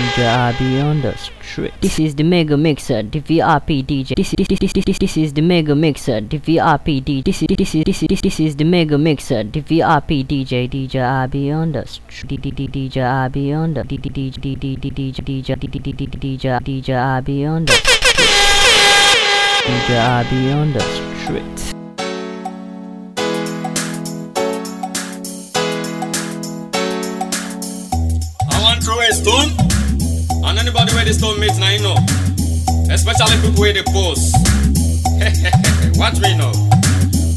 DJ RB on the street. This is the mega mixer, the VRP DJ. This is this this this this, is the mega mixer, the VRP DJ. This is this is this is this, this is the mega mixer, the VRP DJ. DJ RB on the street. DJ RB on the DJ DJ DJ DJ DJ DJ RB on the. DJ RB on the street. The stone meet now you know. Especially people where they post. Watch me now.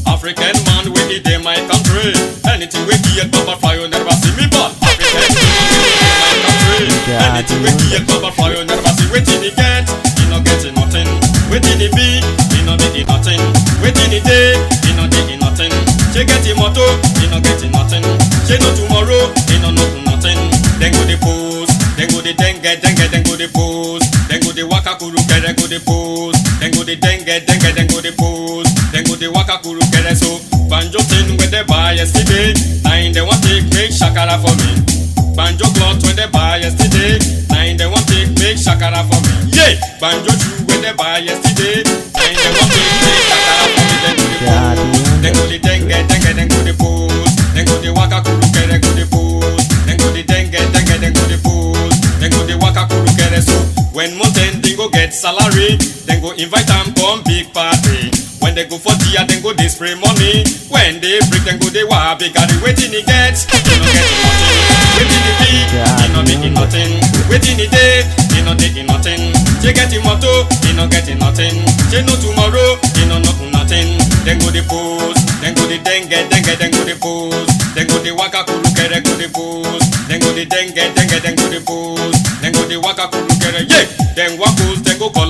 African man we eat in my country. Anything we get, Baba fly you never see me but African man we eat in my country. Anything we get, Baba fly you never see. Waiting he get, he no getting nothing. Waiting he be, he no be nothing. Waiting he day, he no day nothing. She get him motto, he no getting nothing. Then go the pose. Then go the dengue, dengue, then go the pose. Then go the waka kuruke, then so banjo thing when they buy yesterday. Nine they want take make shakara for me. Banjo cloth when they buy yesterday. Nine they want take make shakara for me. Yeah, banjo shoe when they buy yesterday. Nine they want take make shakara for me. Then go the pose. Then go the dengue, dengue, salary, then go invite them come big party. When they go for tea, then go they spray money. When they break, then go they wa big the waiting he get, he no get nothing. Waiting he be, he no making nothing. Waiting he day, he no taking nothing. She get him motto, he no getting nothing. She know tomorrow, he no know nothing. Then go the pose, then go the dengue, dengue, then go the pose. Then go the waka kuruke, then go the pose. Then go the dengue, dengue, then go the pose. Then go the waka kuruke, yeah. Then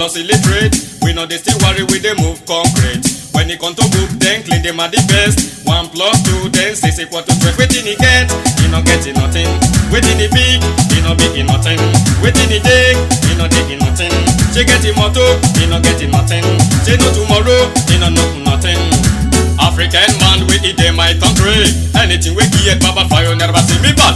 go illiterate. We know they still worry with they move concrete. When he come to book, then clean them at the best. One plus two, then six equal to twelve. Waiting he get, he not getting nothing. Waiting he big, he not big in nothing. Waiting he dig, he not digging nothing. She getting motto, he not getting nothing. She know tomorrow, he not know nothing. African man we eat in my country. Anything we get, Baba fire never see me but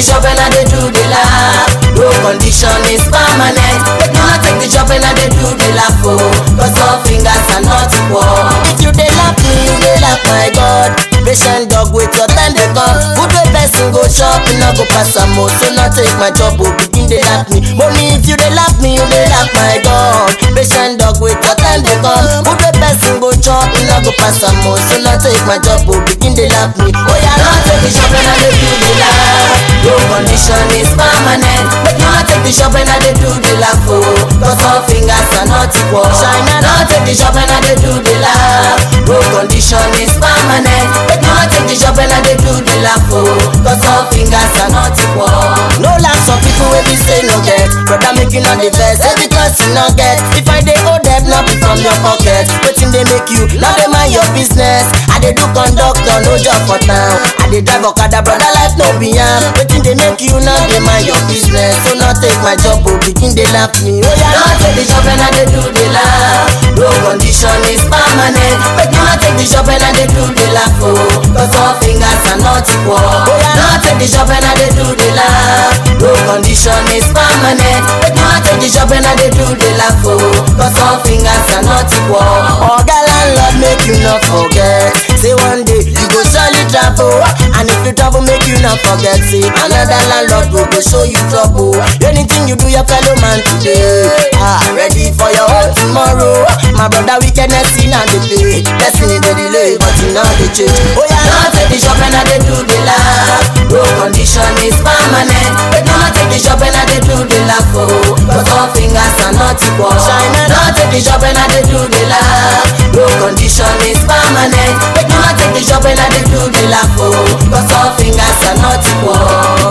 the shovel and they do the laugh. No condition is permanent. Make no take the shovel and they do the laugh. Oh, cause all fingers are not equal. If you dey laugh you dey laugh my God. Patient dog wait your time dey go chop, e no go pass am o. So no take my job oh, o, begin dey laugh me. Money if you dey laugh me, you dey laugh my God. Patient dog wait your time dey come. Good way person go chop, e no go pass am o. So no take my job oh, o, begin dey laugh me. Oh, Oya no take the shop and I dey do the laugh. No condition is permanent. Make you no take the shop and I dey do the laugh o. Cause all fingers are not equal. China no take the shop and I dey do the laugh. No condition is permanent. Make you no take the shop and I dey do the laugh o. Cause all fingers are not equal. No laugh some people wey be say no get. Brother make you no dey vex, say because you no get. If I dey owe debt, no be from your pocket. Wetin dey make you no dey mind your business? I dey do conductor, no job for town. I dey drive okada, brother life no be yam. Wetin dey make you no dey mind your business? So no take my job o, begin dey laugh me. Oh yeah, take the shop and I dey do the laugh. No condition is permanent. Make you no take the shop and I dey do the laugh. Oh, cause all fingers are not equal. Oh, no take the shop and I dey do the laugh. No condition is permanent. Make you no take the shop and I dey do the laugh. Oh, cause all fingers are not equal. Oga landlord make you no forget. Say one day you go surely travel, and if you travel make you no forget. Say another landlord go go show you trouble. Anything you do your fellow man today, ah ready for your own tomorrow. My brother wickedness in and dey pay. Destiny dey delay, but you know dey change. Oh yeah, No take the shop and I do the laugh. No condition is permanent. Make you no take the shop and I do the laugh. Oh, nothing for shine not take the job and I dey do the laugh no condition is permanent. Make you not take the job and I dey do the laugh oh. Cause all fingers are not for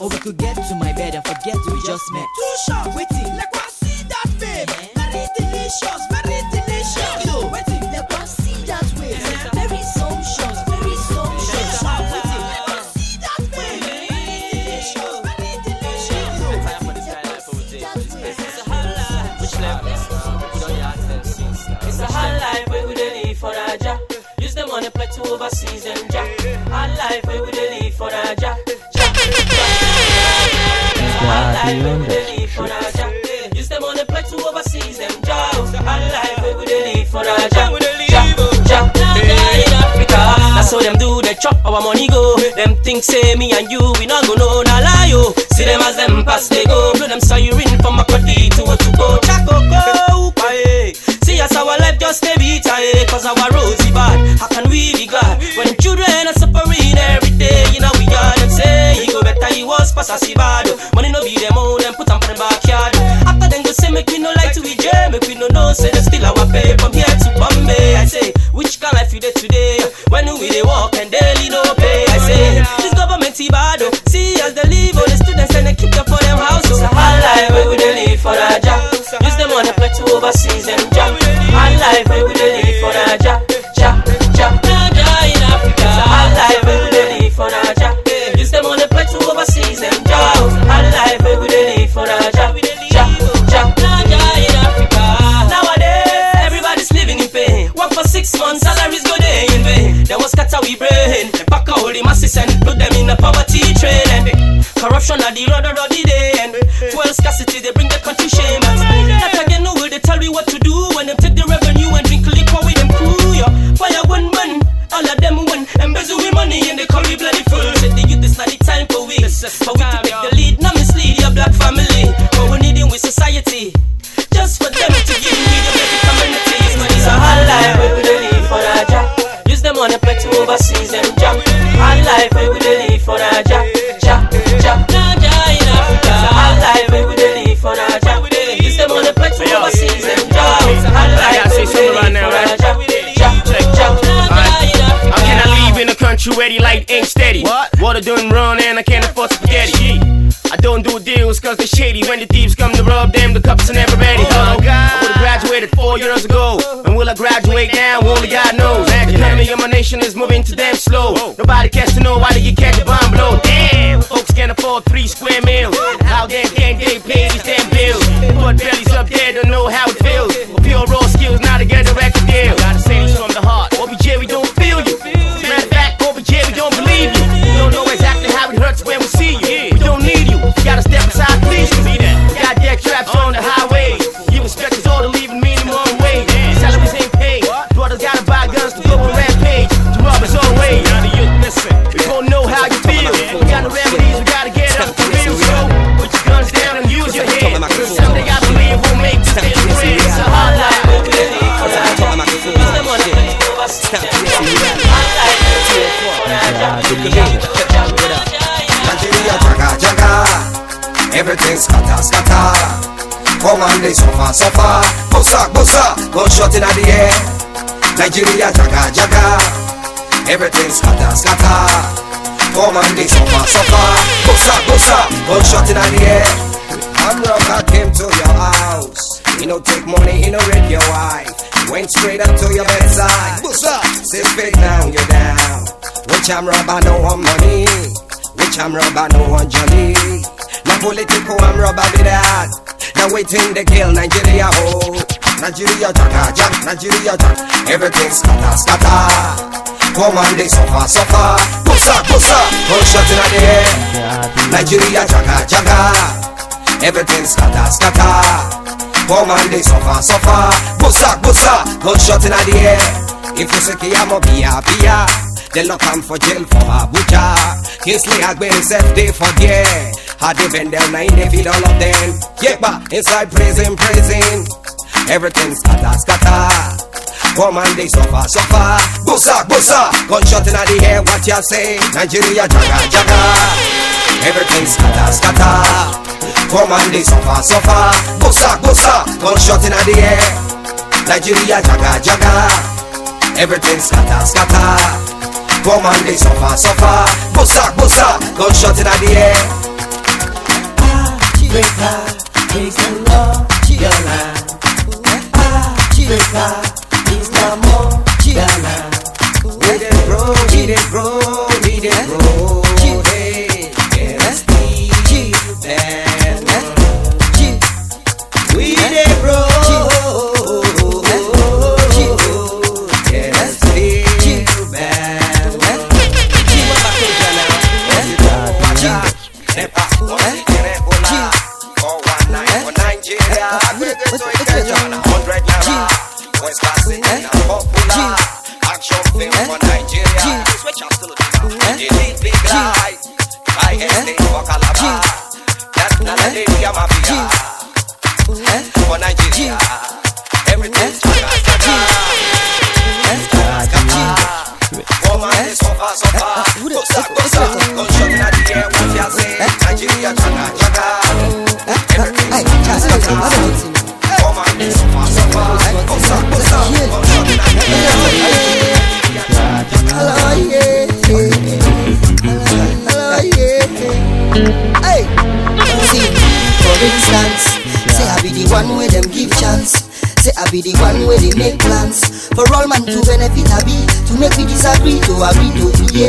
or we could get to my bed and forget we just met. Too sharp, waiting, A hard we live for Naija. Use the money play to overseas and ja. Hard life we dey live for Naija. Ja, ja. Naija in Africa. That's how them do. They chop our money go. Them think say me and you we not go know na lie yo. See them as them pass they go. Blow them siren from a body to a to go. Chako go. See us our life just stay beat eh, Cause our roads be bad How can we be glad When pass us bad Money no be them own Them put them for the backyard After them go say make we no like to we jam Make we no know. Say they still our pay From here to Bombay. I say which kind life you dey today? When we dey walk and daily no pay. I say this government bad oh. See as they leave all oh, the students and they keep them for them houses. It's a hard life where we dey live for job Use the money play to overseas and ja Hard life where we poverty train and eh. Corruption at the road of the day and Fuel scarcity they bring the country shame eh. Not again no will they tell me what to do When them take the revenue and drink liquor with them crew yeah. Fire one man, all of them win Embezzle with money and they call me bloody fool. Say the youth is not the time for we. For we to take the lead, not mislead your black family. But we need it with society. Just for them to give me the better communities But it's a hard life where we dey live for Naija Use the money play to overseas and jam Hard life where we dey live for Naija Ja, ja Naija in Africa life where we dey live for Naija Use the money play to overseas and jam Hard life where we dey live for Naija Ja, ja in Africa How can I leave in a country where the light ain't steady? What? Water don't run and I can't afford spaghetti. I don't do deals cause they're shady. When the thieves come to rob them, the cups are never ready. Oh, God. I would've graduated four years ago. When will I graduate now? Only God. The economy of my nation is moving too damn slow. Nobody cares to know why they you catch a bomb blow. Damn, folks can't afford three square meals. How damn can they pay these damn bills? But bellies up there don't know how Everything scatter scatter. Come on they suffer suffer. Bossa bossa Gunshot in the air. Nigeria jaga jaga. Everything scatter scatter. Come on they suffer suffer. Bossa bossa Gunshot in the air. I'm rocker came to your house. He no take money, he no rape your wife. Went straight up to your bedside. Bossa. Say straight now you're down. Which I'm robber no one money. Which I'm rubber, no one jolly. Political, I'm rubber with that. Now waiting the kill Nigeria, oh. Nigeria, jaga, ah, jaga, Nigeria, jaga. Everything scatter, scatter. Come on, they suffer, suffer. Bossa, bossa, gunshot in the air. Nigeria, jaga, ah, jaga. Ah. Everything scatter, scatter. Come on, they suffer, suffer. Bossa, bossa, gunshot in the air. If you say Kiyamo, bia, bia. They lock him for jail for Abuja. Kingsley Agbe himself they for there. Had they been down nine, they feed all of them. But inside prison, prison. Everything scatter, scatter. Come on, they suffer, suffer. Bossa, bossa. Gunshot in the air, what you say? Nigeria, jaga, jaga. Everything scatter, scatter. Come on, they suffer, suffer. Bossa, bossa. Gunshot in the air. Nigeria, jaga, jaga. everything scatter, scatter. Come on, they suffer, suffer. Bossa, bossa, gunshot in the air. Africa is the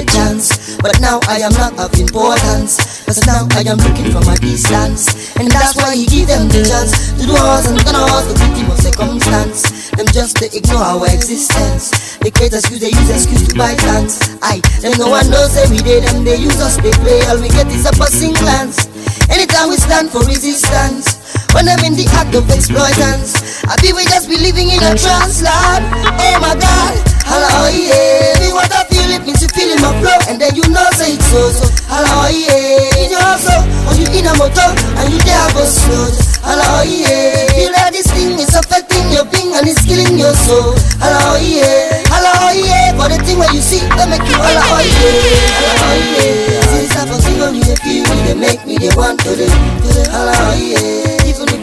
chance. But now I am not of importance. Cause now I am looking from a distance. And that's why he give them the chance to do us and gonna us the victim of circumstance. Them just to ignore our existence. They create excuse, they use excuse to buy plans. I, them no one knows every day, them they use us, they play. All we get is a passing glance. Anytime we stand for resistance. When I'm in the act of exploitance, I be we just be living in a trance land. Oh my God, hello oh yeah. Me what I feel it means you feel in my flow, and then you know say it's so so. Hello oh yeah, in your house or you in a motor and you there go slow. Hello oh yeah, feel like this thing is affecting your being and it's killing your soul. Hello yeah, hello yeah. For the thing where you see, they make you hello yeah, hello yeah. Type of thing when you feel me, they make me they want to hello yeah.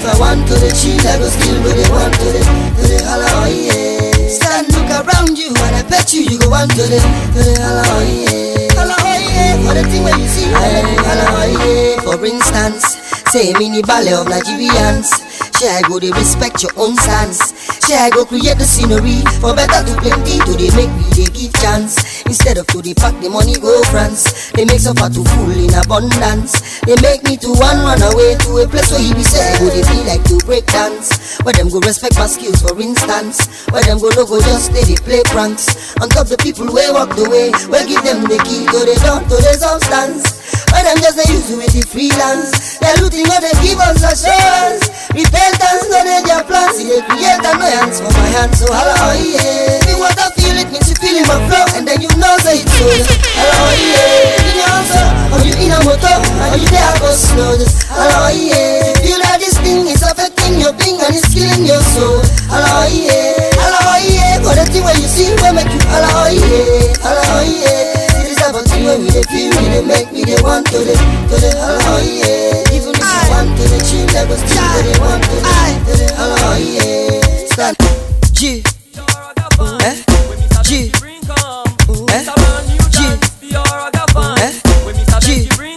If I want to the chill, I go still go they want to the, to the hello oh yeah. Stand look around you and I bet you you go want to the, to the hello oh yeah. Hello oh yeah. For the thing where you see, you hello yeah. For instance, say mini ballet of Nigerians. Share I go they respect your own stance. I go create the scenery for better to plenty to they make me they give chance. Instead of to they pack the money go France. They make suffer to full in abundance. They make me to one run away to a place where he be say go they feel like to break dance. Where them go respect my skills for instance. Where them go no go just stay they play pranks. On top the people where walk the way. Where give them the key to door to the substance. Where them just they use with the freelance. They're looting what they give us assurance. Repentance, no they their plans. See they create annoyance for my hands. So hello, oh, yeah. Me what I feel it means you feel in my flow. And then you know say it's so. Hello, oh, yeah. In your house, or you in a motor, or you there go slow. Just hello, oh, yeah. Feel like this thing is affecting your being and it's killing your soul. Hello, yeah. Hello, yeah. For the thing where you see, will make you hello, yeah. Hello, yeah. This type of thing when we feel they make me they want to the, to the hello, yeah. Want to the chill, they go still go they want to the, to the hello, yeah. Stand G. G. G. G.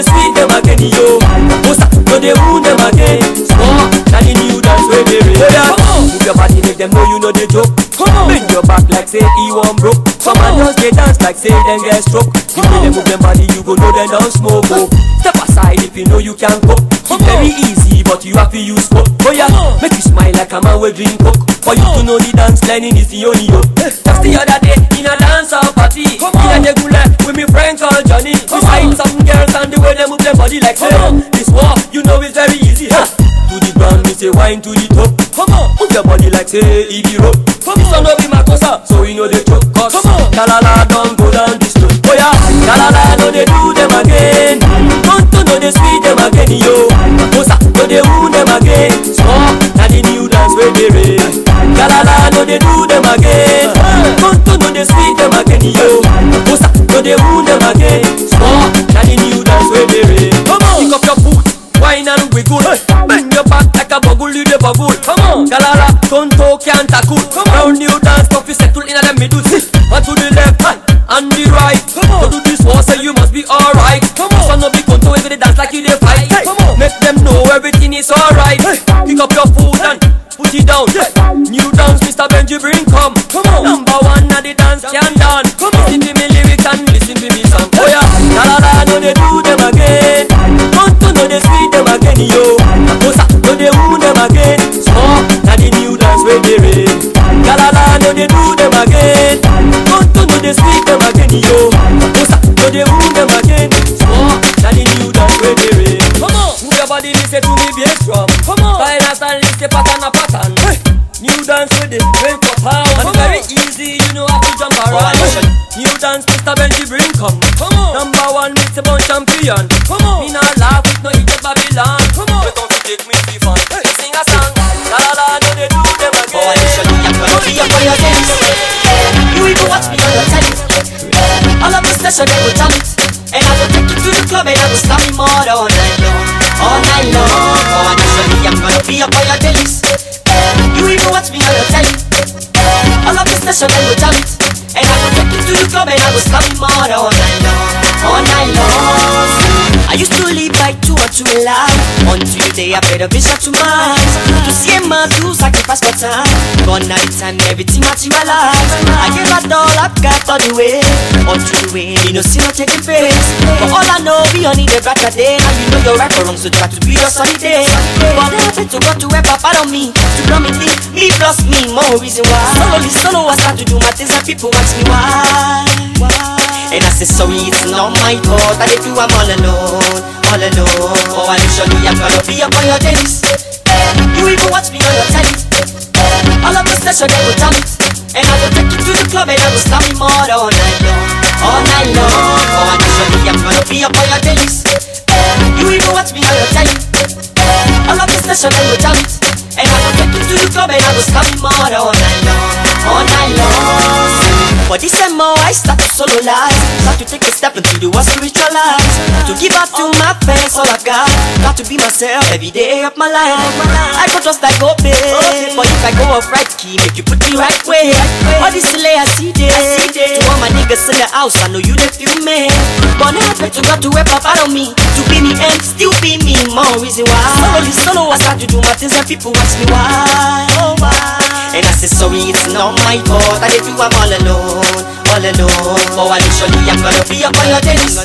Dey sweet them again yo. Bosa no dey wound them again. Small na the new dance wey dey. Oh move your body make them know you know the joke. Your back like say e wan broke. Some man just get dance like say dem get stroke. The way they move them body you go know them don't smoke oh. Step aside if you know you can't cope. It's very easy but you have to use smoke. Oh yeah, make you smile like a man wey drink coke. For you to know the dance learning is the only yo. Just the other day in a dance hall party. In a Jegule with me friend called Johnny. We sight some girls and the way they move their body like say This war you know is very easy. Huh? to the ground, me say wine to the top. Come on, move your body like say it be rope. Come on, no be my cosa, ah. so you know they choke. Cause come on, kalala don't go down this road. Oh yeah, kalala no they do them again. Don't do no they sweet them again, yo. Cosa, no they wound them again. Stop now the new dance where they raise. Kalala no they do them again. Don't the a vision to mine To see my do sacrifice uh, for time Gone night time, everything materialize I gave out all I've got all the way. Until the way, you know, see no taking face But all I know, we only the brighter day. Now you know you're right or wrong, so try to be your sunny day. But I had to go to help up out on me To know me think, me plus me, more reason why. Slowly, solo, oh, I start to do my things and people ask me why. And I say sorry, it's not my fault. I did do I'm all alone, all alone Oh, and usually I'm gonna be up on your days eh, You even watch me on your telly. Eh, all of the session they will jam it And I will take you to the club and I will slam me more all night long. All night long. Oh, and usually I'm gonna be up on your days eh, You even watch me on your telly. All of the session they will jam it And I will take you to the club and I will slam me more all night long. All night long time more I start to solo life. Start to take a step into the world spiritual life. To give up to my fans all I've got Got to be myself every day of my life. I go just like big But if I go off right key make you put me right way. All this delay I see there To all my niggas in the house I know you they feel me But now I pray to God to help up out of me. To be me and still be me. More reason why. Slowly solo I start to do my things and people ask me why. Oh why and I say sorry, it's not my fault. I did do I'm all alone, all alone. And usually I'm gonna be up on your days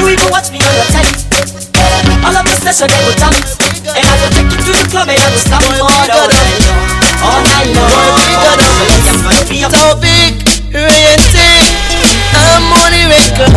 You even watch me on your telly All of the session they will jam it And I will take you to the club and I will slam you all night long. All night long. I'm gonna be up Topic, orienting I'm on the record,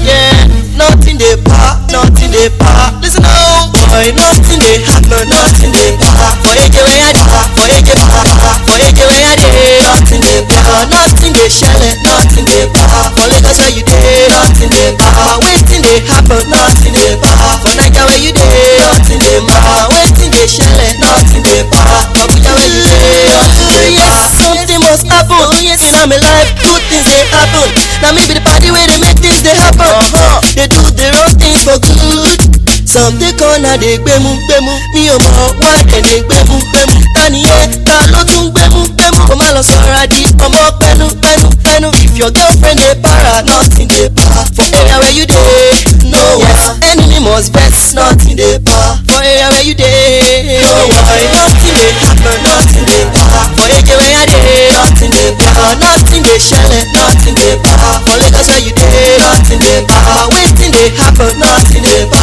yeah. Nothing they pop, nothing they pop. Listen now, boy, nothing they happen, nothing they pop. For AJ where I pop, for AJ pop, for AJ where I dey. Nothing they pop, nothing they shell nothing they pop For Lagos where you dey, nothing they pop Waiting they happen, nothing they pop For Naija where you dey, nothing they pop Waiting they shell nothing they For Abuja where you nothing they pop Something must happen, yes, in my life, good things they happen. Now me be the party where they make things they happen. Uh-huh. They do the wrong things for good. Some dey corner dey gbemu gbemu. Mi ò mọ̀ why dem dey gbemu gbemu. Tani yẹ ta ló tún gbemu gbemu Kò má lọ sọ̀rọ̀ di ọmọ pẹ́nu pẹ́nu pẹ́nu If your girlfriend dey para nothing dey pa. For area where you dey no wa. Enemy must vex nothing dey pa. For area where you dey no wa. Nothing dey happen nothing dey pa. For age where I dey nothing dey pa. Nothing dey ṣẹlẹ̀ nothing dey pa. For Lagos where you dey nothing dey pa. Wetin dey happen nothing dey pa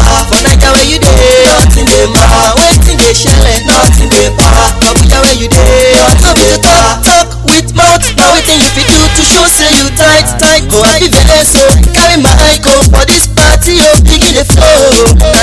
wetin you fit do to show say you tight tight Go happy vex o carry my eye go for this party o begin dey flow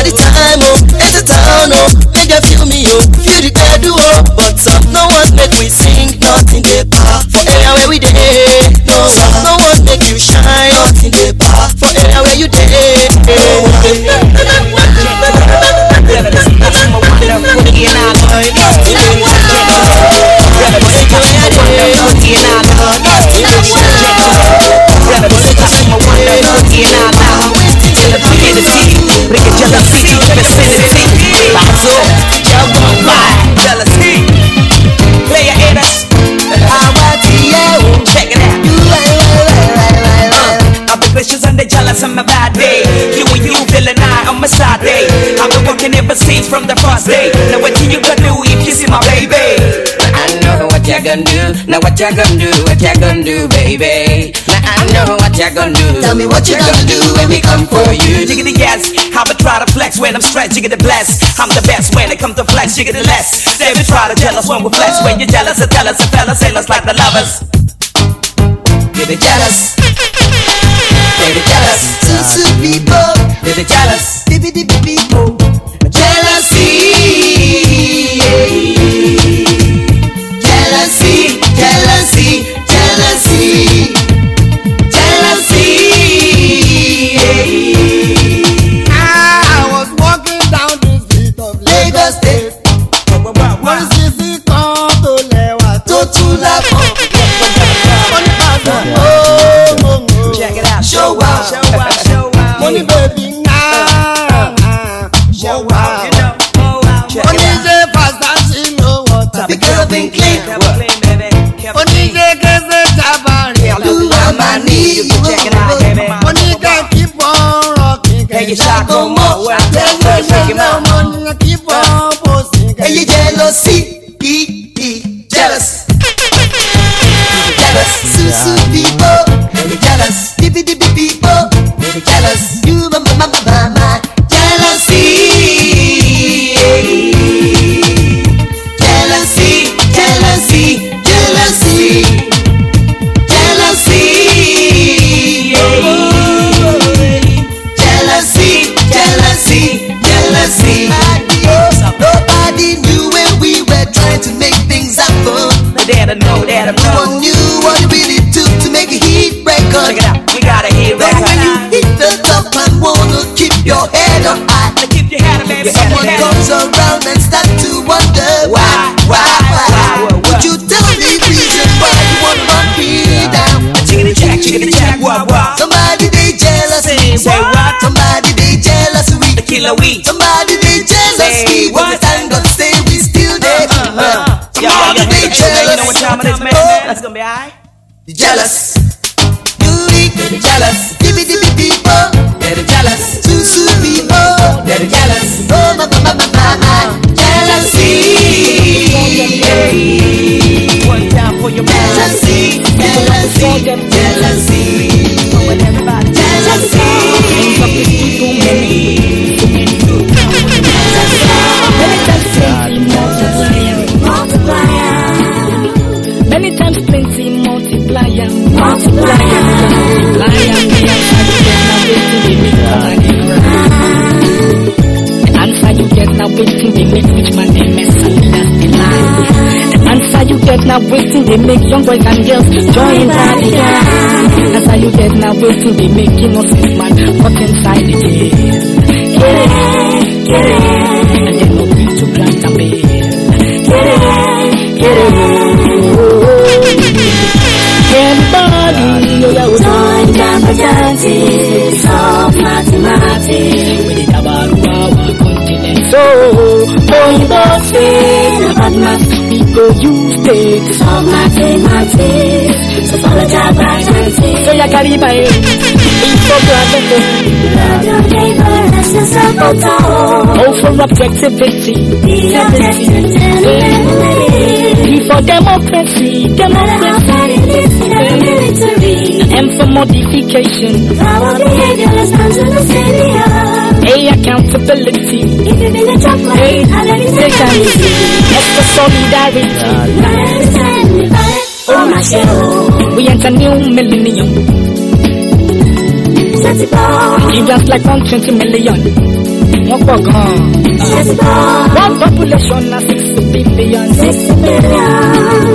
gonna do. Now what you gonna do? What you gonna do, baby? Now I know what you gonna do. Tell me what you gonna do when we come for you. Jiggity yes, I'ma try to flex when I'm stressed. Jiggity bless, I'm the best when it comes to flex. Jiggity less, they be try to jealous when we flex. When you're jealous, I tell us, a fellas, sailors like the lovers. Get it jealous. Get it jealous. Susu people, Get it jealous. bibi bibi people. You kẹ́. shot no more. Well, Ṣé well, ṣe shake him ṣe out. mo ní kí bọ́n bó. Hey, you jealousy, e e jealous, jealous. Susu people, jealous. bibi bibi people, jealous. you to know, that had to No know. one knew what it really took to make a heat break Check it out. We got a hit But when you hit the top and wanna keep your head up high, To keep your head up, baby. someone Keep your head comes around and start to wonder why, why, why. why, why? Would you tell me reason why you wanna run me down? Chickity check, chickity check, what, what? Somebody they jealous. Say what? Somebody they jealous we. The killer weed. Somebody they jealous. But what? They yo, yo, you know what time it is, man? jealous. That's gonna be alright. You jealous. You weak. Jealous. Dibi dibi people. They're jealous. Susu people. They're jealous. Oh my my my my my my. Jealousy. One time for your. Jealousy. Jealousy. Jealousy. Now waiting they make rich man they mess and that's the lie. The answer you get now waiting they make young boys and girls join the gang. Answer you get now waiting they make innocent man cut inside the jail. Get it, get it, and they oh oh the mathematics of mathematics. So, Oyibo say, na bad math, we go use take. Of mathematics. So follow the bright and see. So ya carry by it's so glad Love your neighbor as yourself, oh, Oh, for objectivity. Be objective and eliminate. Be for democracy, No matter how far it is, you never military. M for modification. Our behavior to the. A accountability. If you a Hey, and then it's take. S for solidarity. Oh my show. We enter new millennium. It ball. We just like 120 million. Wọ́n pọ̀ gan-an. Set it ball. One population na 60 billion. Sixty billion.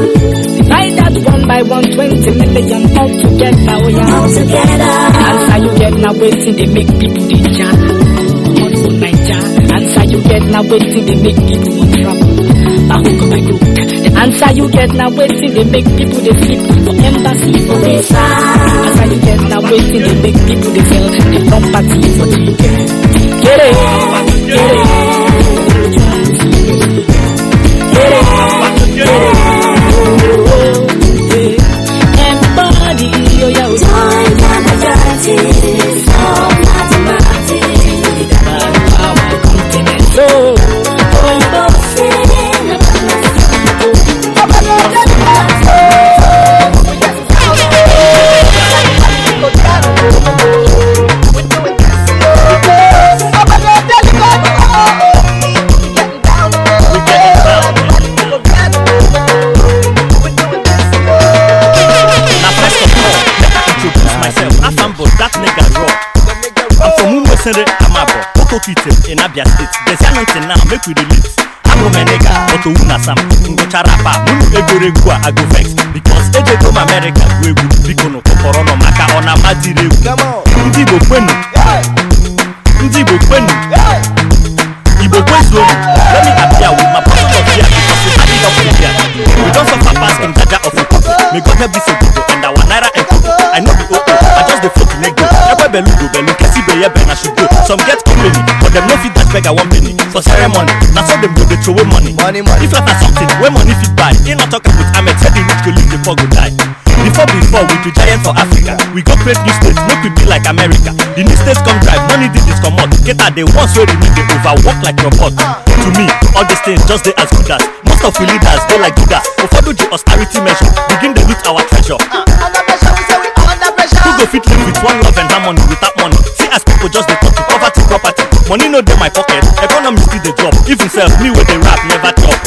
Divide that one by 120 million all together. Oh yeah. All together. Answer you get now waiting they make people dey jam. Answer you get now waiting they make people want travel. Bahook by hook. The answer you get now waiting they make people dey sleep for embassy for visa. Answer you get now waiting they make people dey sell the property for chicken. Get it, get it. Okokite in Abia State. Gezianụ ntị now, make we relate. Abụ m Enega, but owu na Sam. Ngụcha rapa, mụnụ egoro egwu a, I go vex. Because ejego m America bụ egwu, biko nụ kụkọrọ nọ maka ọ na-ama dịrị egwu. Ndị Igbo kwenu. Ndị Igbo kwenu. Igbo kwezuonu. Let me appear with my bottle of beer because we had it up in here. We don't suffer past in Jaja of Okoto. May God help this Okoto and our Naira and Koto. I know the OO, I just the float nego. Ebe belu go belu, kesi be ye na should go. Some get company, but them no fit dash beg a one penny. For ceremony, na so them go dey throw away money. Money, money. If not something, when money fit buy, ain't not talking with Ahmed, said the rich go live, the poor go die. Before before we be giant for Africa, we go create new states, make we be like America. The new states come drive, no need this comot. Get at the ones wey remain dey overwork like robot. To me, all these things just dey as good as most of we leaders dey like Judas. Ụfọdụ ji austerity measure begin dey loot our treasure. Who go fit live with one love and harmony without money? See as people just dey talk to poverty. Money no dey my pocket, economy still dey drop. Even sef me wey dey rap never chop.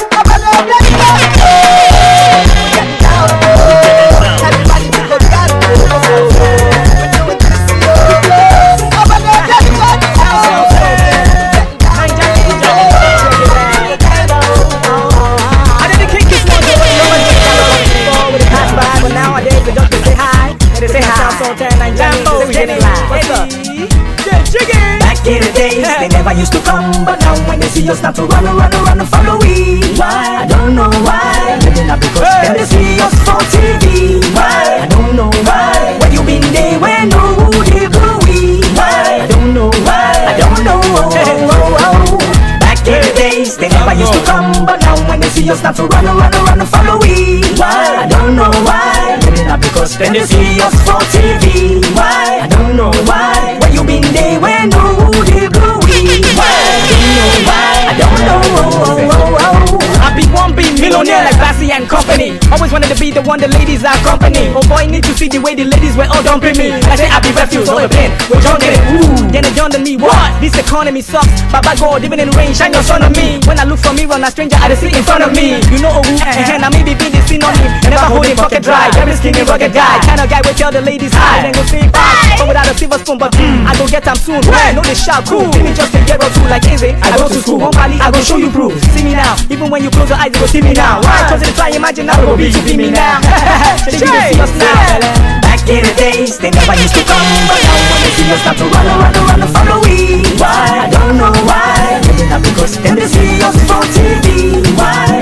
They never used to come, but now when they see us, start to run, run, run, follow we. Why? I don't know why. Maybe not because then they see us for TV. Why? I don't know why. When you been there, when no who they go we. Why? I don't know why. I don't know. Oh, oh, oh. Back in the days, they never used to come, but now when they see us, start to run, run, run, follow we. Why? I don't know why. Maybe not because then they see us for TV. Why? I don't know why. When you been there, when no millionaire like Bassy and Company. Always wanted to be the one the ladies are company. Oh boy, need to see the way the ladies were all dumping me. I say I be refuse or a plane. We're junking it. Ooh, then they joined me. What? This economy sucks. Baba God, even in rain, shine your sun on me. When I look for me, run a stranger, I dey see in front of me. You know who? Eh, and I may be the on him. Never holding pocket dry. Very skinny, rugged guy. Kind of guy will tell the ladies hi. Then go say bye. But without a silver spoon, but mm, I go get them soon. Well, know they shout cool. Give me just a get or two like easy. I go to school. One I go show you proof. See me now. Even when you close your eyes, you go see me now. Why? Cause they try imagine I go be to be me now. They see us now. Back in the days, they never used to come, but now when they see us, start to run, run, run, run, follow we. Why? I don't know why. Maybe not because then they see us for TV. Why?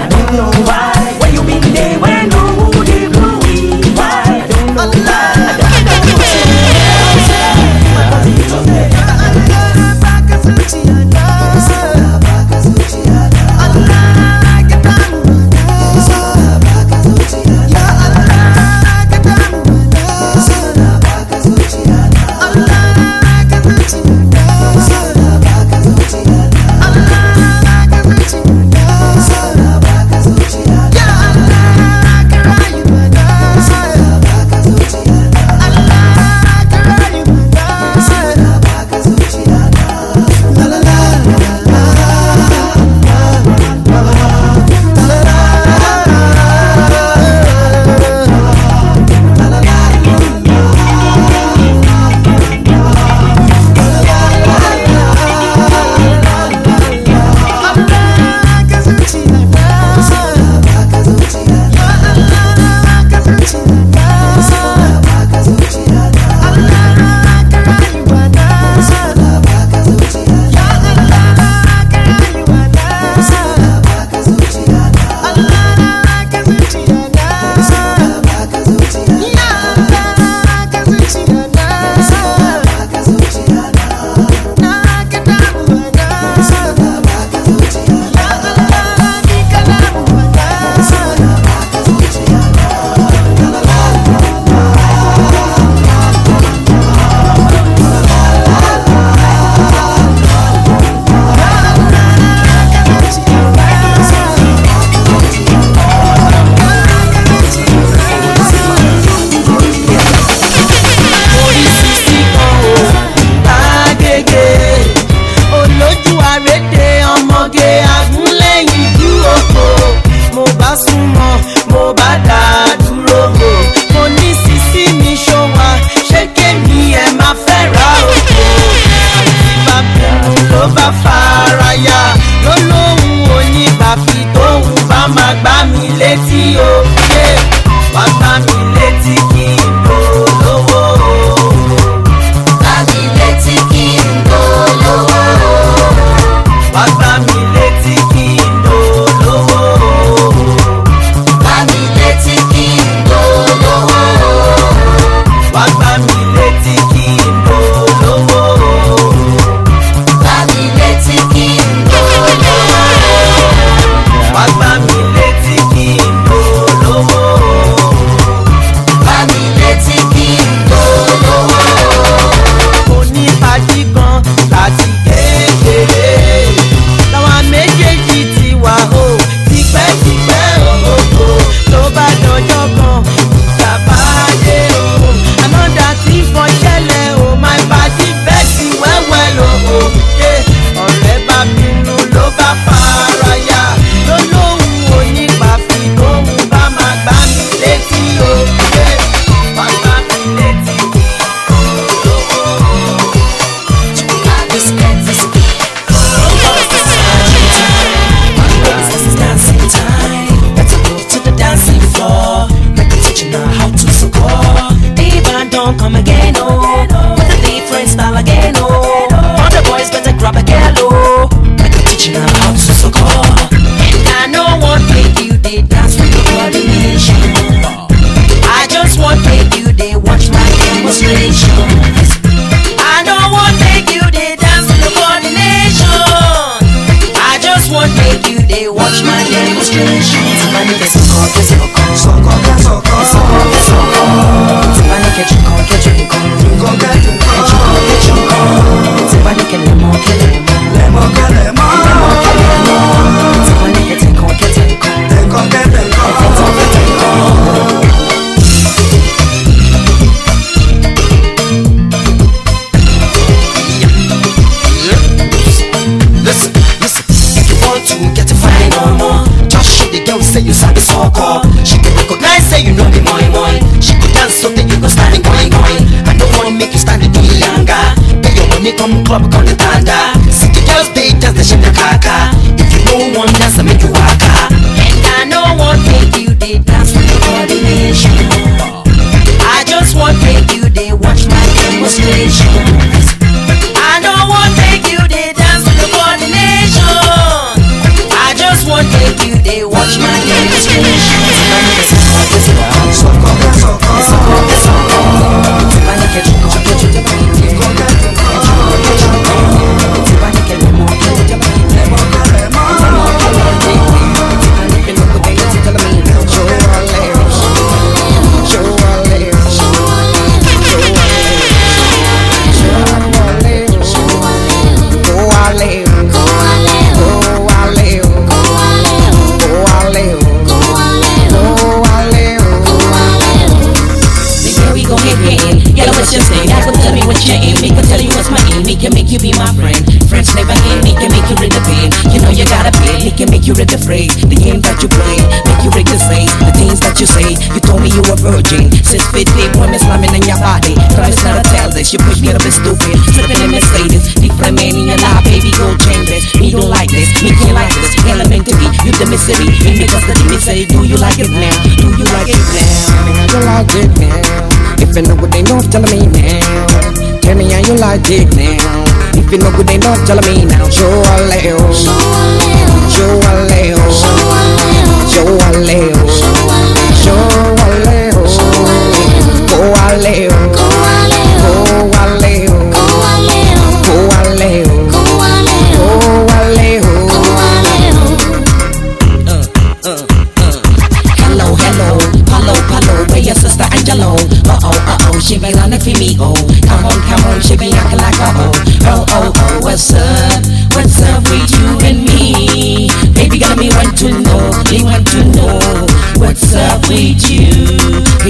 You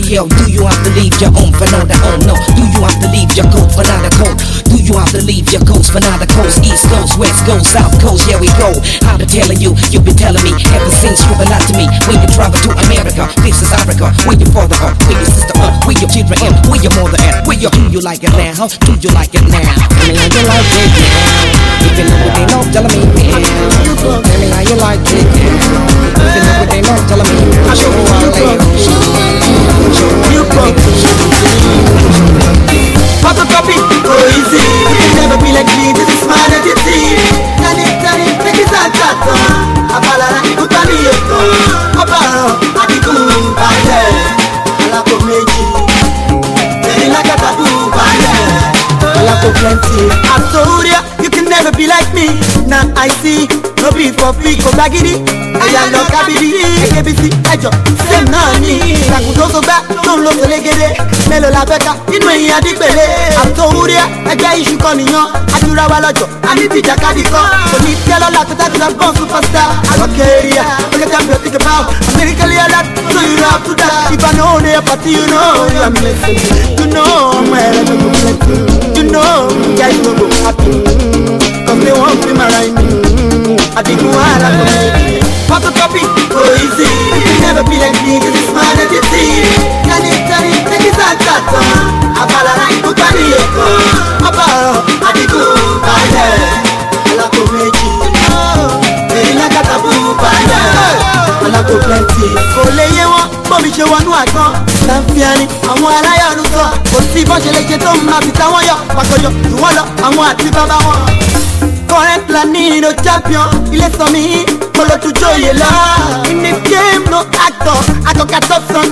yo, do you have to leave your home for another home? No. Do you have to leave your coat for another coat? Do you have to leave your coast for another coast? East coast, west coast, south coast, yeah we go. I've been telling you, you've been telling me ever since you've been out to me. When you travel to America, this is Africa. Where your father are, where your sister are, where your children at, where your mother at, where your do you like it now? Huh? Do you like it now? Tell me how you like it now. If you know what they know, tell me now. Tell me how you like it now. If you know what they know, tell me now. Show Photocopy, oh easy. You never be like me, this is my identity. Tani, tani, take it out, out, Abalara, ikutani yoko. Ọbàrán, adigun, balẹ̀. Alákò méjì. Bẹ̀rẹ̀ lágàtàkù, balẹ̀. Alákò plenty. I told ya, you can never be like me. Now I see, no be for free, kò gbàgídí. Ẹ̀yà lọ kábìdí, AKBC, ẹjọ́, same náà ni. Ìtàkùn tó so gbá, tó ń lo sọlégédé. Mélòó la fẹ́ ká, inú ẹ̀yìn adígbèlé. Àtòwúrẹ́, ẹgbẹ́ iṣu kan nìyàn. Àdúrà wa lọ́jọ́, a ní ti jàkadì kan. Kò ní tẹ́ lọ́la tó tẹ́tù náà bọ́n superstar. Àlọ́kẹ́ area, look at them you think about. Americally alert, so you have to die. If I know they are party, you know you are missing. You know I'm where I go play. You know, guys no go happy. Cause they won't be my right me. Adigun ara ko me. Photocopy, oh easy. You can never be like me, this is my identity. lájà tán abalára ikú tánìyẹ kan ọba Àdìgún balẹ̀ alákò méjì èyí lágàtà bú balẹ̀ alákò plenty. kò lè yé wọn bómi ṣe wọnú àgbọn. Sanfiani àwọn aláyọ̀nù sọ kò sí bọ́ṣẹ̀ lè ṣe tó ń máa fi táwọn yọ. Pàkójọ jù wọ́n lọ àwọn àti bàbá wọn. correct planning no champion. Ilé sọ mi kó ló tún jóye lọ. in the game no actor. Akọkà top song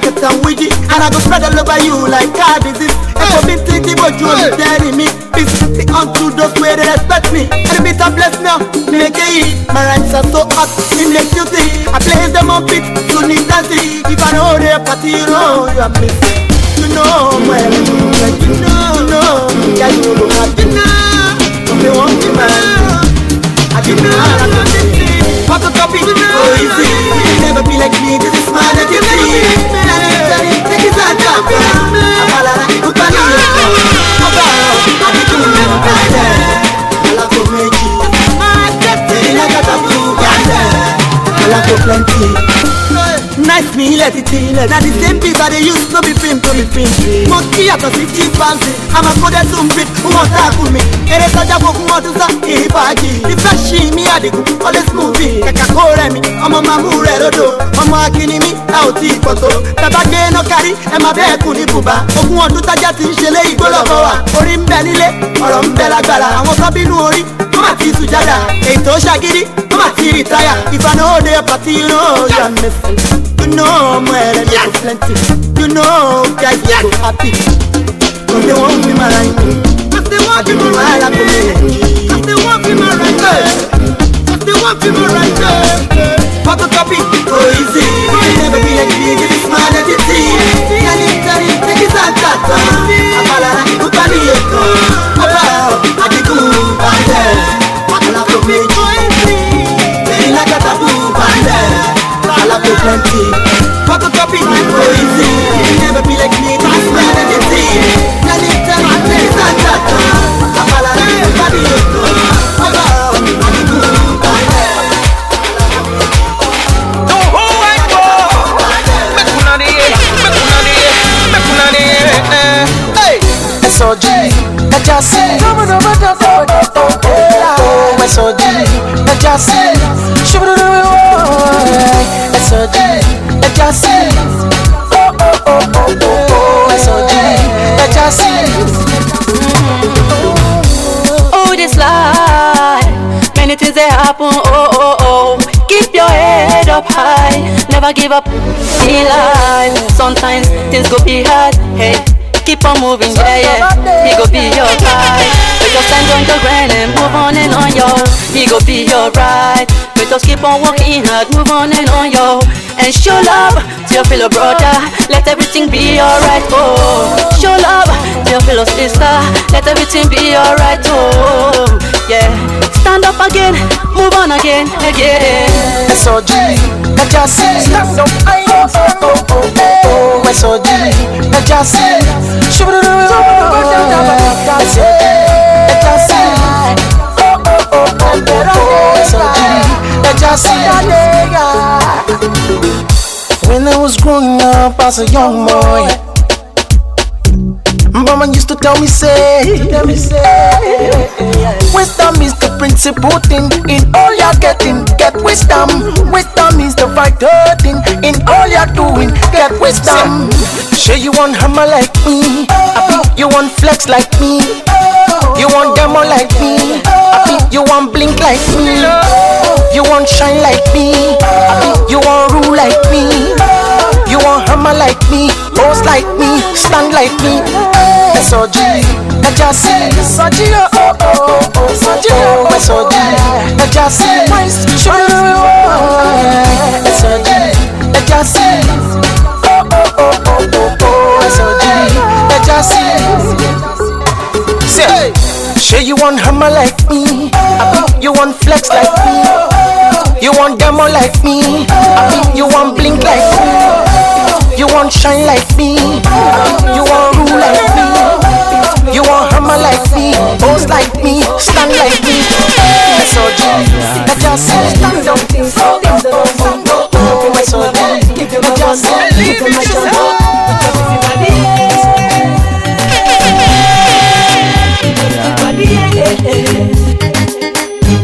Like a sandwich and I go spread all over you like car disease. Ẹ̀kọ́ mi ti dìbò ju olùdarí mi. Peace be unto those wey dey respect me. And be a bless now, Nleke yìí. My rhymes are so hot, in the beauty. I place them on beat, so need dancing. If I know they party, you know you are missing. You know where you know. know, guys, you know, go happy. They want me man. I didn't know how to do Photocopy, oh easy. Never be like me, this is my identity. Plenty. Nice me, let it in. Now the same I dey use, no be film, no be film. Monkey àtọ̀ sí chimpanzee, I'm a coded zoom beat, who want tackle me? Eré sọ́jà fokun ọdún sá, ìbàjì. Ìfẹ́ ṣì àdìgún, always moving. Kẹ̀kẹ́ kó rẹ̀ mi, ọmọ máa mú rẹ̀ lódò. Ọmọ akíní mi, ẹ ò tí ì pọ̀ tó. Bàbá gbé iná kárí, ẹ máa bẹ́ẹ̀ kù ní bùbá. Ogún ọdún tájá ti ń ṣe lé igbó lọ́kọ̀ wa. Orí ń bẹ nílé, ọ̀rọ̀ ń wọ́n. Ètò ṣàgídí, wọ́n máa ti rìtáyà. Ìfànà òde pàtí, you know you are missing. You know where they go plenty. You know guys they go happy. Cause they won't be my right. Cause they won't be my right. Cause they won't be my right. Cause they won't be my right. Photocopy, oh easy. Never be like me, this is my identity. SOG, ẹja sí. SOG, ẹja sí. SOG, ẹja sí. SOG, ẹja sí. Oh, oh, oh, oh, oh, oh. It's OG. Let us see. Oh, this life, many things they happen. Oh, oh, oh. Keep your head up high, never give up in life. Sometimes things go be hard. Hey, keep on moving, yeah, yeah. He go be your guide. But just stand on the ground and move on and on, yo. He go be your ride. Just keep on walking hard, move on and on, yo. And show love to your fellow brother. Let everything be alright, oh. Show love to your fellow sister. Let everything be alright, oh. Yeah. Stand up again, move on again, again. SOG, ẹja sí. SOG, ẹja sí. ẹja sí. SOG, ẹja sí. When I was growing up as a young boy, Mama used to tell me, say, wisdom is the principal thing in all you're getting. Get wisdom. Wisdom is the vital thing in all you're doing. Get wisdom. Sure you want hammer like me. You want flex like me. You want demo like me. You want blink like me. You want shine like me. You want rule like me. You want hammer like me, boss like me, stand like me. SOG, ẹja sí. SOG, oh oh oh oh. SOG, oh SOG, ẹja sí. SOG, ẹja sí. Oh oh oh oh oh oh. SOG, ẹja sí. Say, sure you want hammer like me. I think you want flex like me. You want demo like me. I think you want blink like me. You want shine like me. You want rule like me. You want hammer like me. Boss like me. Stand like me. SOG. I just say stand up. SOG. I just say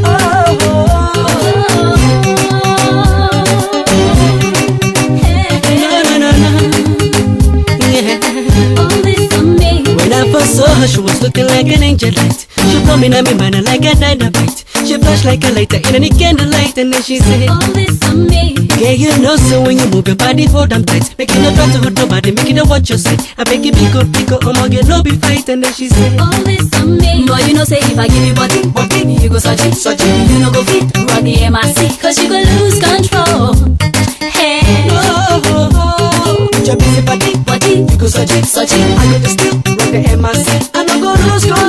When her, she was looking like an angel light. She blow me, me mind like a dynamite. She flash like a lighter in any candlelight, and then she said, All this on me. Yeah, you know, so when you move your body for damn tight, making no try to hurt nobody, making no watch your side. I beg you, be good, be good, I'ma get no be fight, and then she said, All this on me. Boy, you know, say if I give you body, body, you go search it, search it. You know, go fit, run the MIC, cause you go lose control. Hey, oh, oh, oh. Your busy body, body, you go search it, search it. I go to still que es más. I no conozco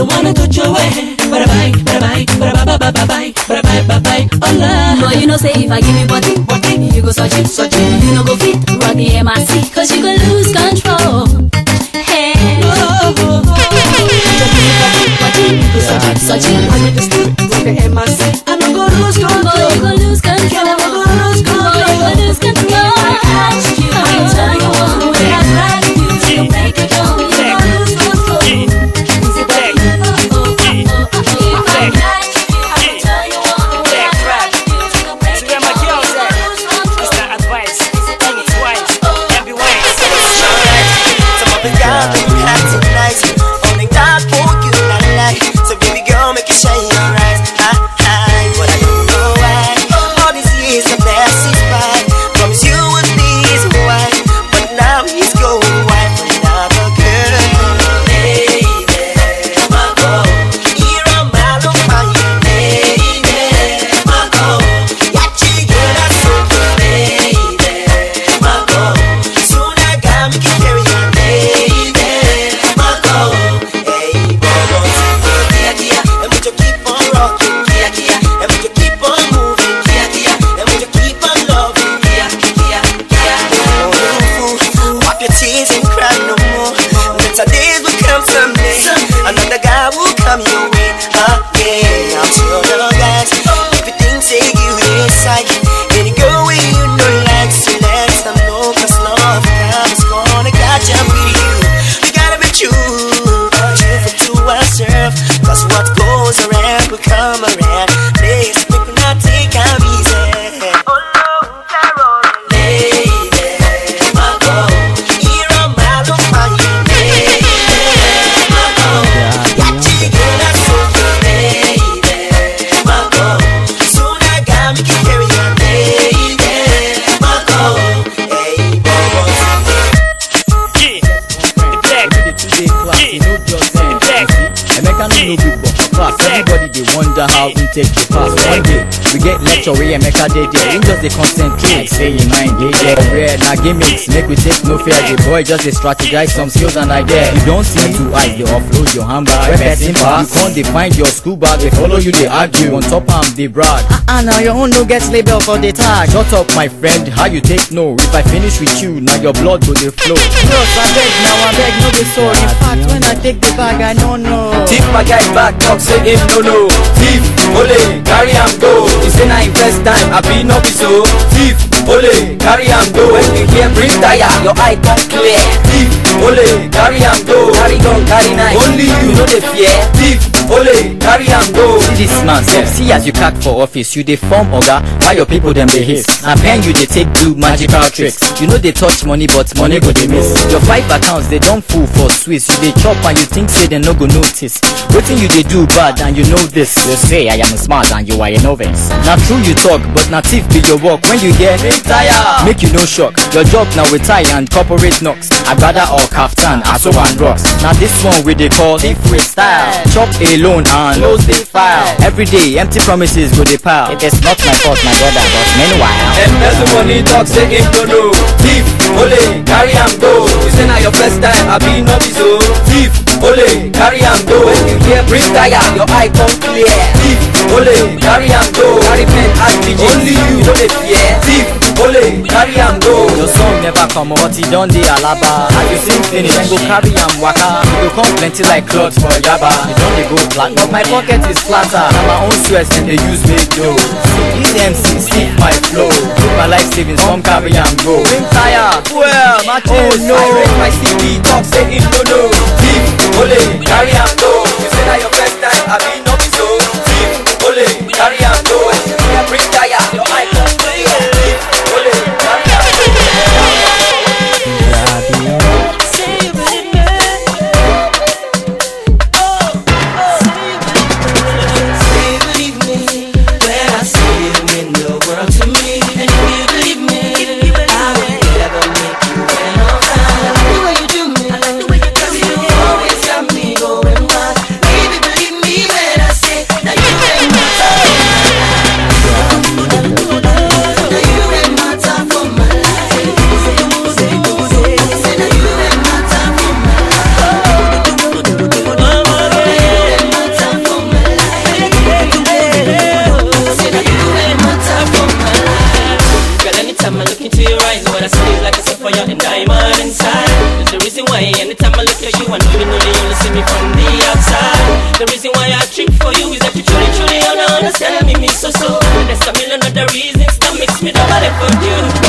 You me wanna go your way. but I Bye bye, bye bye, bye bye, bye bye, bye bye, bye bye, bye bye. Oh love. But you know, say if I give you body, body, you go search it, search it. You know, go fit, rock the MIC, cause you could lose control. Hey. Search it, search it. I still rock the MIC. There. He gimmicks make we take no fear. The boy just dey strategize some skills and ideas. You don't see two eyes dey offload your handbag. Person pass, you can't define your school bag. They follow you dey argue on top I'm dey brag. Ah now your own no get label for the tag. Shut up my friend, how you take no? If I finish with you, now your blood go dey flow. Bros abeg now abeg no be so. In fact when I take the bag I no know. Tip my guy back, talk say him no no. Thief, ole, carry am go. He say na first time, I be no be so. Thief, ole, carry am go. When you hear bring tire, your eye come clear. Thief, ole, carry am go. Carry gun, carry knife. Only you know the fear. Thief, ole, carry am go. See this man see as you cack for office, you dey form oga, while your people them dey hiss. Na pen you dey take do magical tricks. You know they touch money but money go dey miss. Your five accounts they don't fool for Swiss, you dey chop and you think say they no go notice. Wetin you dey do bad and you know this. You say I am smart and you are a novice. Na true you talk but na thief be your work when you hear tire. Make you no shock, your job now tie and corporate knocks. Agbada or kaftan, aso and rocks. Na this one we dey call thief with style. Chop alone and close the file. Every day empty promises go dey pile. It is not my fault my brother but meanwhile. Embezzle money talk say him no know. Thief, ole, carry am go. You say na your first time, I be no be so. Thief, ole, carry am go. When you hear bring tire, your eye come clear. Thief, ole, carry am go. Carry pen and DJ. Only you know the fear. Thief, ole, carry am go. Your song never come out, he don dey alaba. As you sing finish, go carry am waka. You go come plenty like clothes for yaba. You don dey go flat, but my pocket is flatter. Na my own sweat and dey use make dough. These MCs sniff my flow. Took my life savings, come carry am go. Ring tire, well, my Oh no, I rate my CD, talk say him no know. Thief, ole, carry am go. You say na your first time, I be why I trick for you is that you truly, truly oh, don't understand me, me so so. There's a million other reasons that makes me double for you.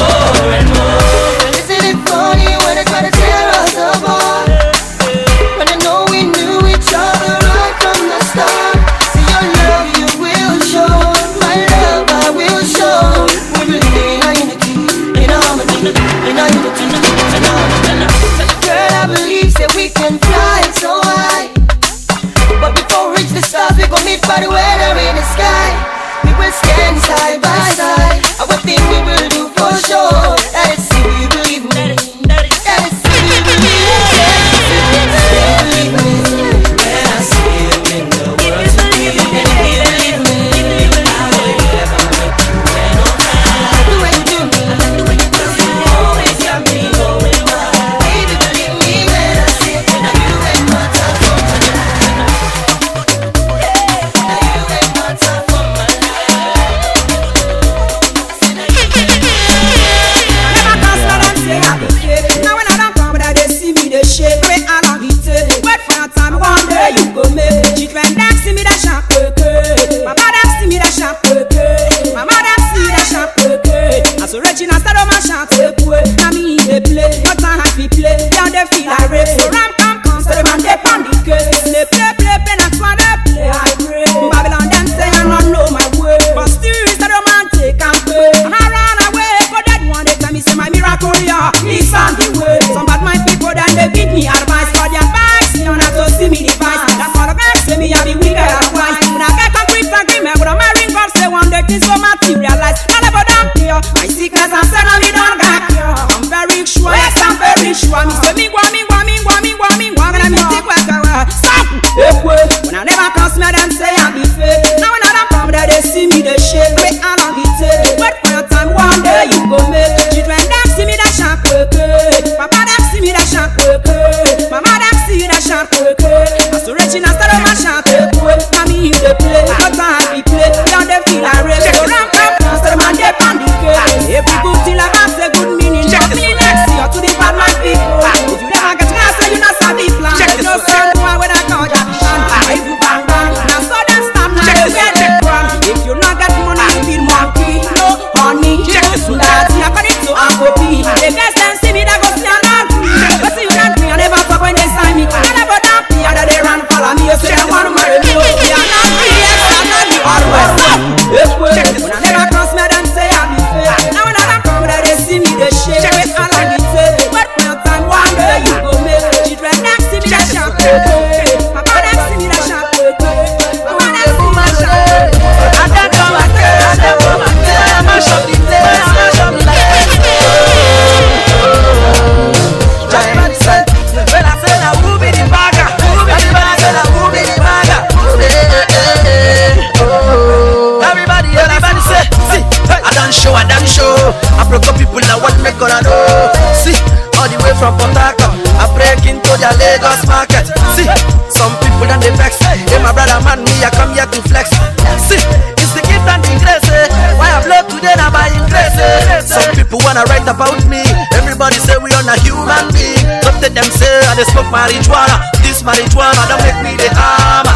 show and damn show. Aproko people now what make gonna know. See, all the way from Port Harcourt, I break into the Lagos market. See, some people done they vex. Hey, my brother man, me I come here to flex. See, it's the gift and the grace. Eh? Why I blow today now by grace. Eh. Some people wanna write about me. Everybody say we on a human being. Don't them say I they smoke marijuana. This marijuana don't make me the hammer.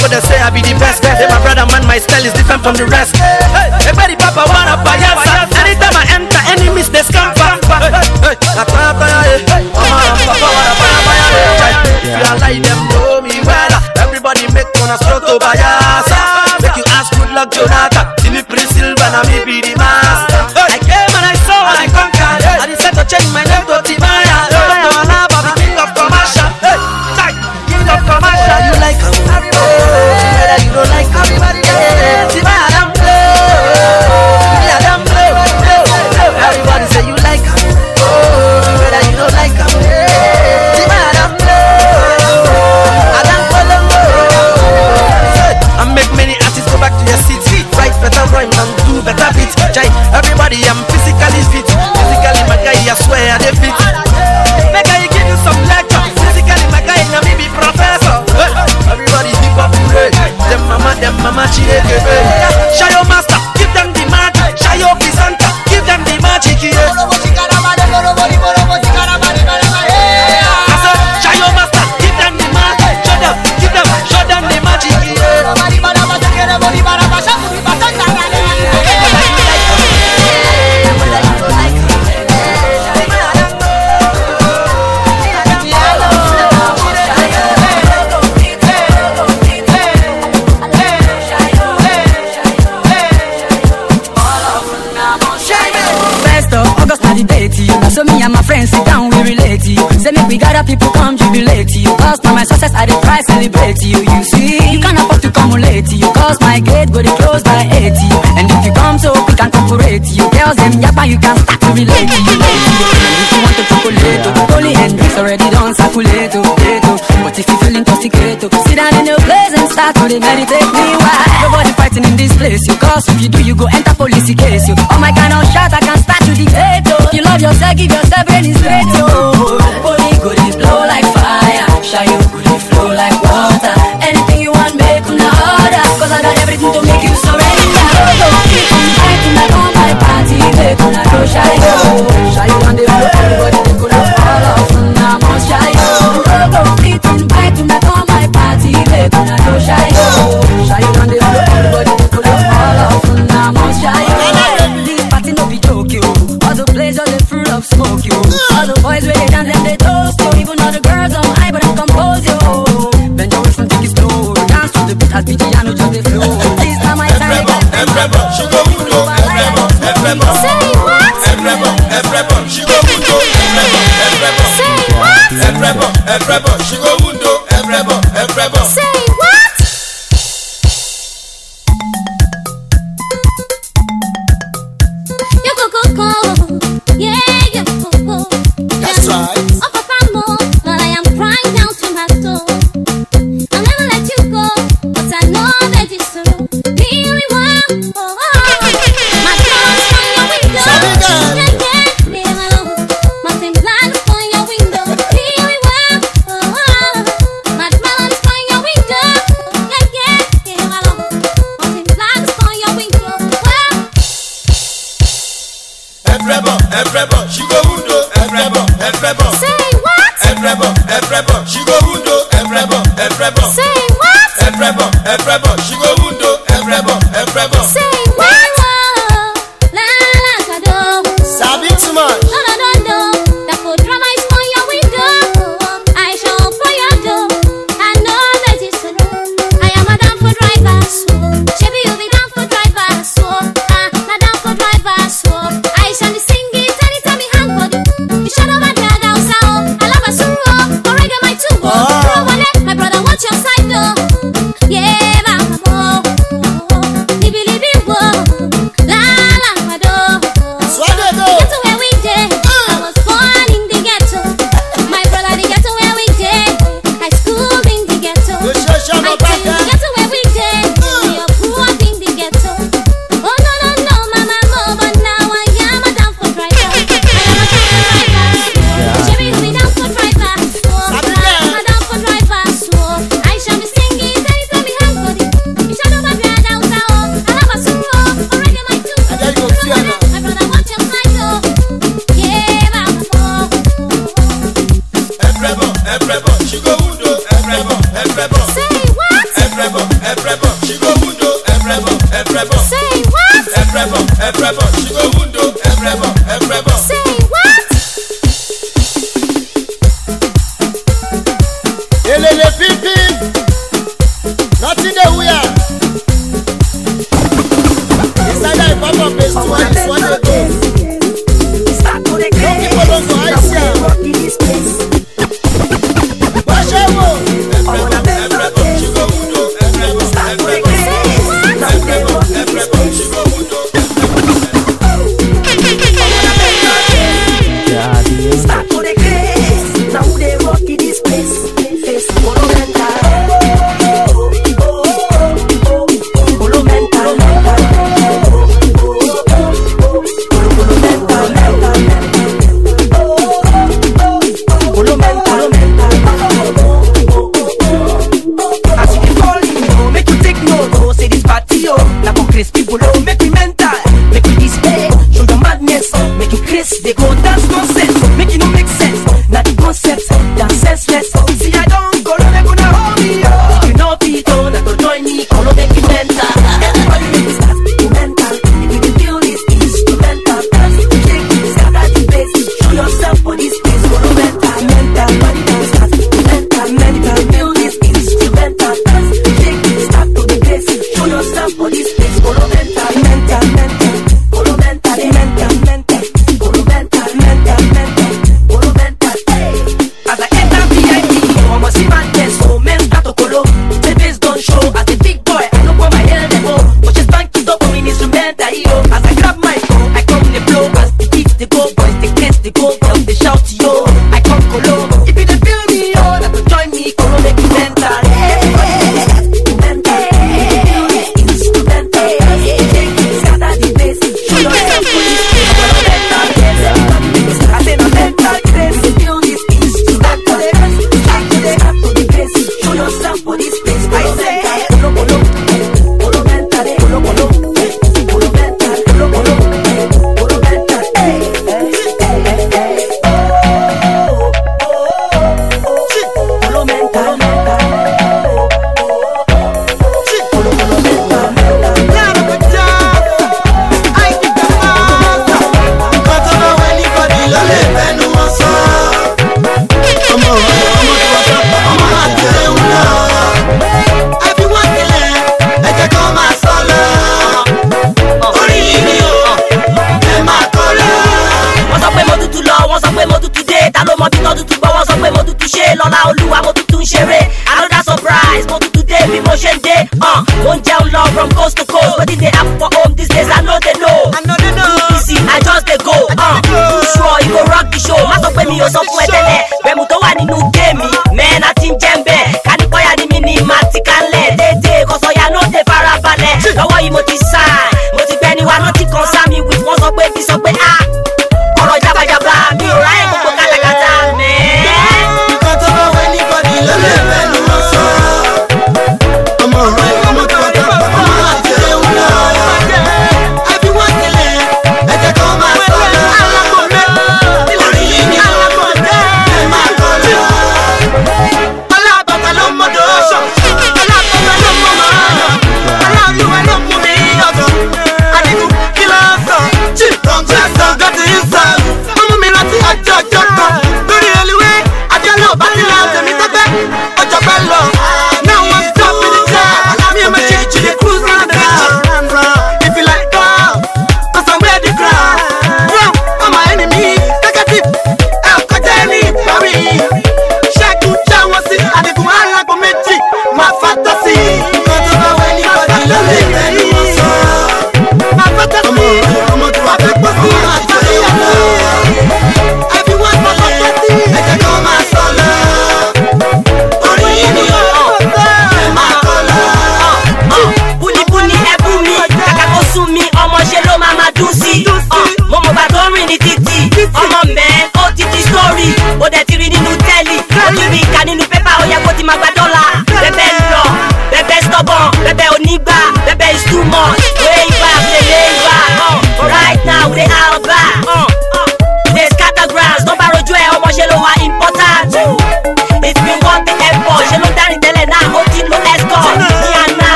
what they say, I be the best. They my brother, man, my style is different from the rest. Hey, everybody, papa, wanna payansa. Anytime I enter, enemies, they scamper. Hey, hey, I try, try, hey. Uh-huh, wanna fire, fire, hey. If like them, know me well. Everybody make on a stroke to bayasa. Make you ask good Jonathan. So me and my friends sit down, we relate to you. Say make we gather people come jubilate to you. Cause now my success I dey try celebrate you. You see, you can't afford to come late to you. Cause my gate go dey close by 80. And if you come so quick and corporate you, girls them yapa you can start to relate to you. Late you. And if you want to chocolate, only oh, and drinks already done circulate. Oh, oh. But if you feel intoxicated, sit down in the start to dey meditate why nobody fighting in this place you cause if you do you go enter police case you oh my kind no shot i can start to dictate oh. if you love yourself give yourself brain is straight oh.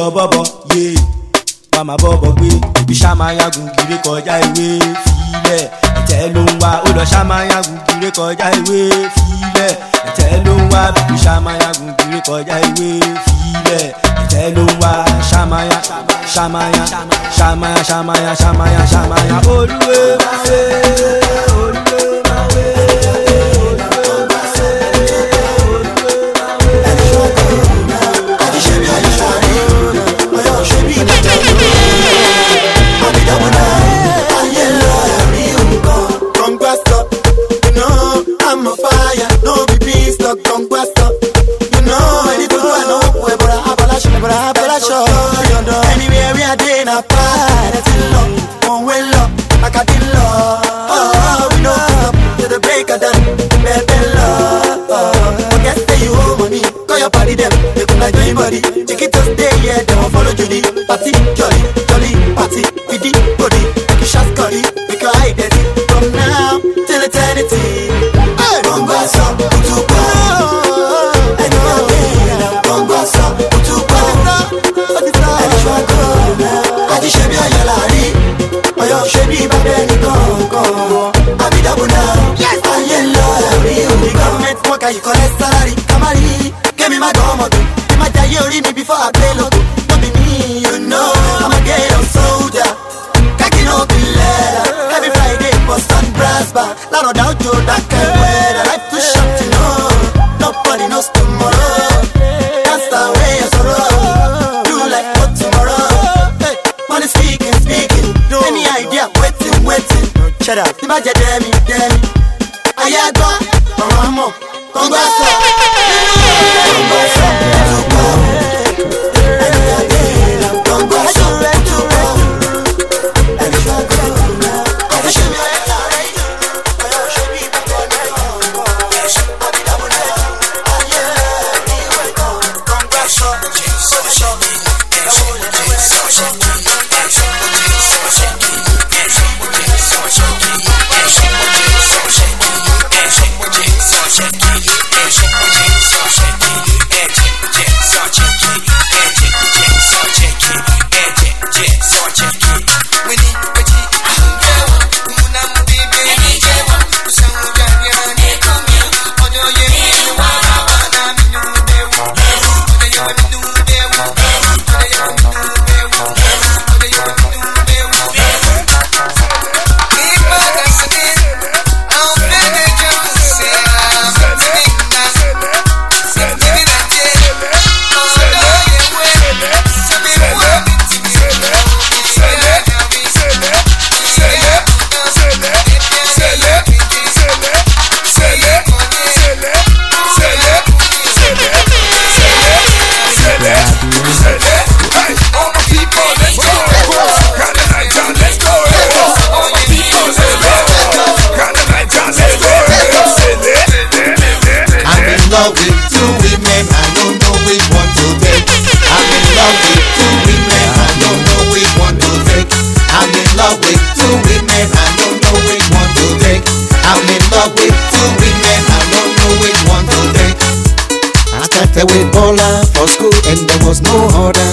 Lọ bọ́bọ yé. Wàá máa bọ́bọ gbé ibi ṣá máa yàgùn kiri kọjá ìwé fílẹ̀. Ẹ̀tẹ́ ló ń wá ó lọ ṣá máa yàgùn kiri kọjá ìwé fílẹ̀. Ẹ̀tẹ́ ló ń wá ibi ṣá máa yàgùn kiri kọjá ìwé fílẹ̀. Ẹ̀tẹ́ ló ń wá ṣàmáyà ṣàmáyà ṣàmáyà ṣàmáyà ṣàmáyà ṣàmáyà olúwe máa wé olúwe. máa wé. I'm on fire. No be beans, no up. You know any good one, no boy, but I have a lash, but I have a lash. Oh? Anywhere we are doing a part, that's in love, one way love, I did love. Oh, we know up to the break of dawn, baby love. Oh, Forget say you owe money, call your party them, they could like join body. Check it just stay yeah, they won't follow Judy. Party, gọ́ọ̀mẹ̀ntì wọn love with two women, I don't know which one to take. I'm in love with two women, I don't know which one to take. I'm in love with two women, I don't know which one to take. I'm in love with two women, I don't know which one to take. I started with Bola for school and there was no order.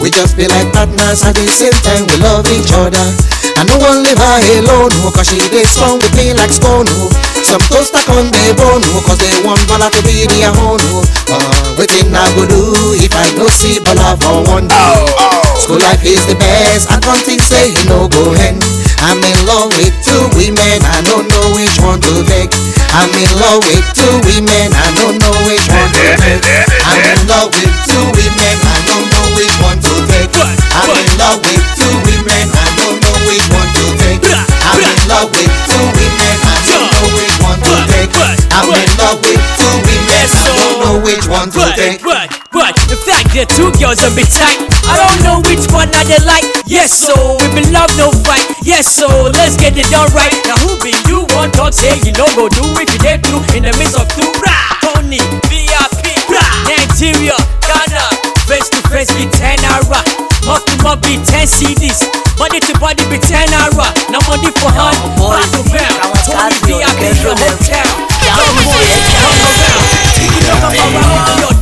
We just feel like partners at the same time we love each other. I no one live her alone, oh, cause she did strong with me like stone, oh. Some go stuck on their bone, oh, cause they want Bola to be their own, oh. Uh, waiting I go do if I no see Bola for one day. Oh, oh. School life is the best, I can't think say it no go end. I'm in love with two women, I don't know which one to take. I'm in love with two women, I don't know which one to take. I'm in love with two women, I don't know which one to take. I'm in love with two women love with two women. I don't know which one to take. I'm in love with two women. I don't know which one to take. But, but, the fact two girls are be tight. I don't know which one I they like. Yes, so we been love, no fight. Yes, so let's get it done right. Now who be you? want to say you don't go do if you dare through in the midst of two. Rah, Tony, VIP, Rah, Nigeria, Ghana, face to face with Tenara to mouth be 10 CDs. Body to body be 10 hour. No money for hand, back to bell. Tony VIP in your hometown. Love boys, come around. You know come around